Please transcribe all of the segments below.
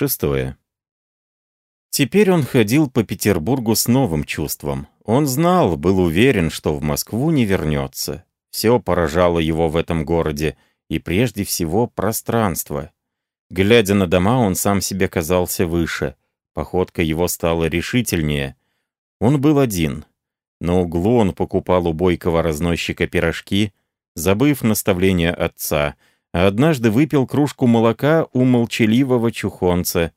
Шестое. Теперь он ходил по Петербургу с новым чувством. Он знал, был уверен, что в Москву не вернется. Все поражало его в этом городе, и прежде всего пространство. Глядя на дома, он сам себе казался выше. Походка его стала решительнее. Он был один. На углу он покупал у бойкого разносчика пирожки, забыв наставление отца, однажды выпил кружку молока у молчаливого чухонца.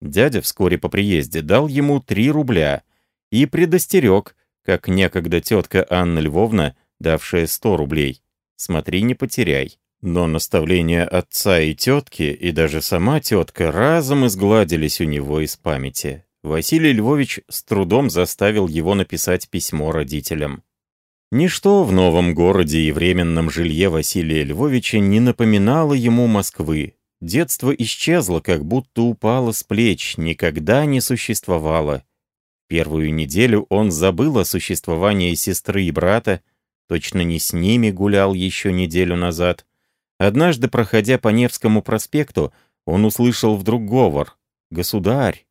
Дядя вскоре по приезде дал ему три рубля и предостерег, как некогда тетка Анна Львовна, давшая сто рублей. «Смотри, не потеряй». Но наставления отца и тетки, и даже сама тетка разом изгладились у него из памяти. Василий Львович с трудом заставил его написать письмо родителям. Ничто в новом городе и временном жилье Василия Львовича не напоминало ему Москвы. Детство исчезло, как будто упало с плеч, никогда не существовало. Первую неделю он забыл о существовании сестры и брата, точно не с ними гулял еще неделю назад. Однажды, проходя по Невскому проспекту, он услышал вдруг говор «Государь!».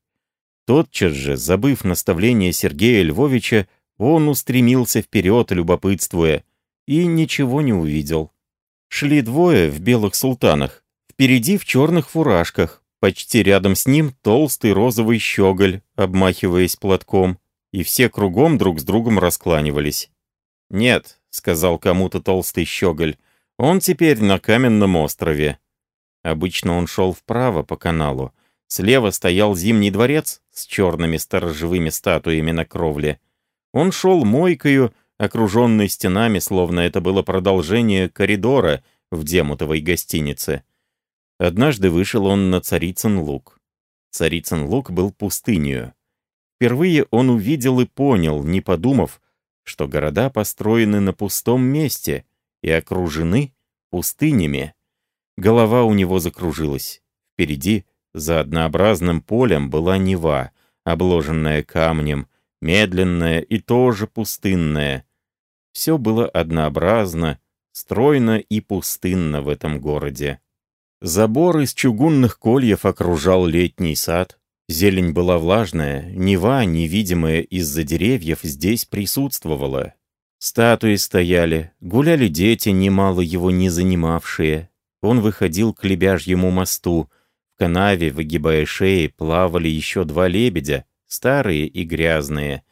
Тотчас же, забыв наставление Сергея Львовича, он устремился вперед, любопытствуя, и ничего не увидел. Шли двое в белых султанах, впереди в черных фуражках, почти рядом с ним толстый розовый щеголь, обмахиваясь платком, и все кругом друг с другом раскланивались. «Нет», — сказал кому-то толстый щеголь, — «он теперь на каменном острове». Обычно он шел вправо по каналу, Слева стоял Зимний дворец с черными сторожевыми статуями на кровле. Он шел мойкою, окруженный стенами, словно это было продолжение коридора в Демутовой гостинице. Однажды вышел он на Царицын луг. Царицын луг был пустынью. Впервые он увидел и понял, не подумав, что города построены на пустом месте и окружены пустынями. Голова у него закружилась. Впереди за однообразным полем была Нева, обложенная камнем, медленная и тоже пустынная. Все было однообразно, стройно и пустынно в этом городе. Забор из чугунных кольев окружал летний сад. Зелень была влажная, Нева, невидимая из-за деревьев, здесь присутствовала. Статуи стояли, гуляли дети, немало его не занимавшие. Он выходил к Лебяжьему мосту — в канаве, выгибая шеи, плавали еще два лебедя, старые и грязные.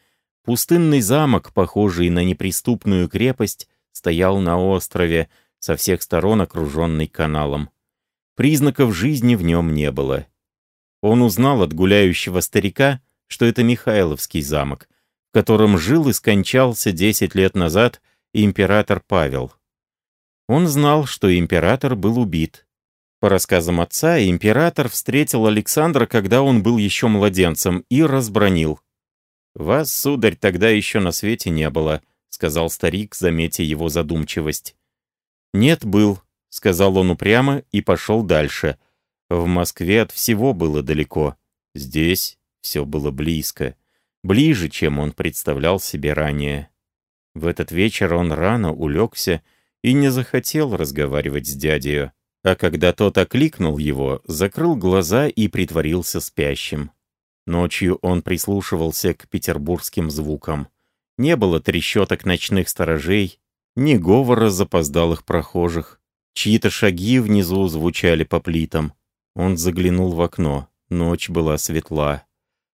Пустынный замок, похожий на неприступную крепость, стоял на острове, со всех сторон окруженный каналом. Признаков жизни в нем не было. Он узнал от гуляющего старика, что это Михайловский замок, в котором жил и скончался десять лет назад император Павел. Он знал, что император был убит, по рассказам отца, император встретил Александра, когда он был еще младенцем, и разбронил. «Вас, сударь, тогда еще на свете не было», — сказал старик, заметя его задумчивость. «Нет, был», — сказал он упрямо и пошел дальше. В Москве от всего было далеко. Здесь все было близко. Ближе, чем он представлял себе ранее. В этот вечер он рано улегся и не захотел разговаривать с дядей а когда тот окликнул его, закрыл глаза и притворился спящим. Ночью он прислушивался к петербургским звукам. Не было трещоток ночных сторожей, ни говора запоздалых прохожих. Чьи-то шаги внизу звучали по плитам. Он заглянул в окно. Ночь была светла.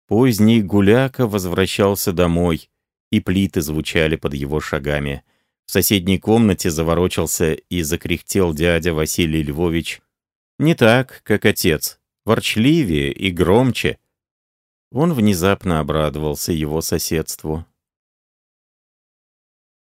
Поздний гуляка возвращался домой, и плиты звучали под его шагами. В соседней комнате заворочался и закряхтел дядя Василий Львович. Не так, как отец, ворчливее и громче. Он внезапно обрадовался его соседству.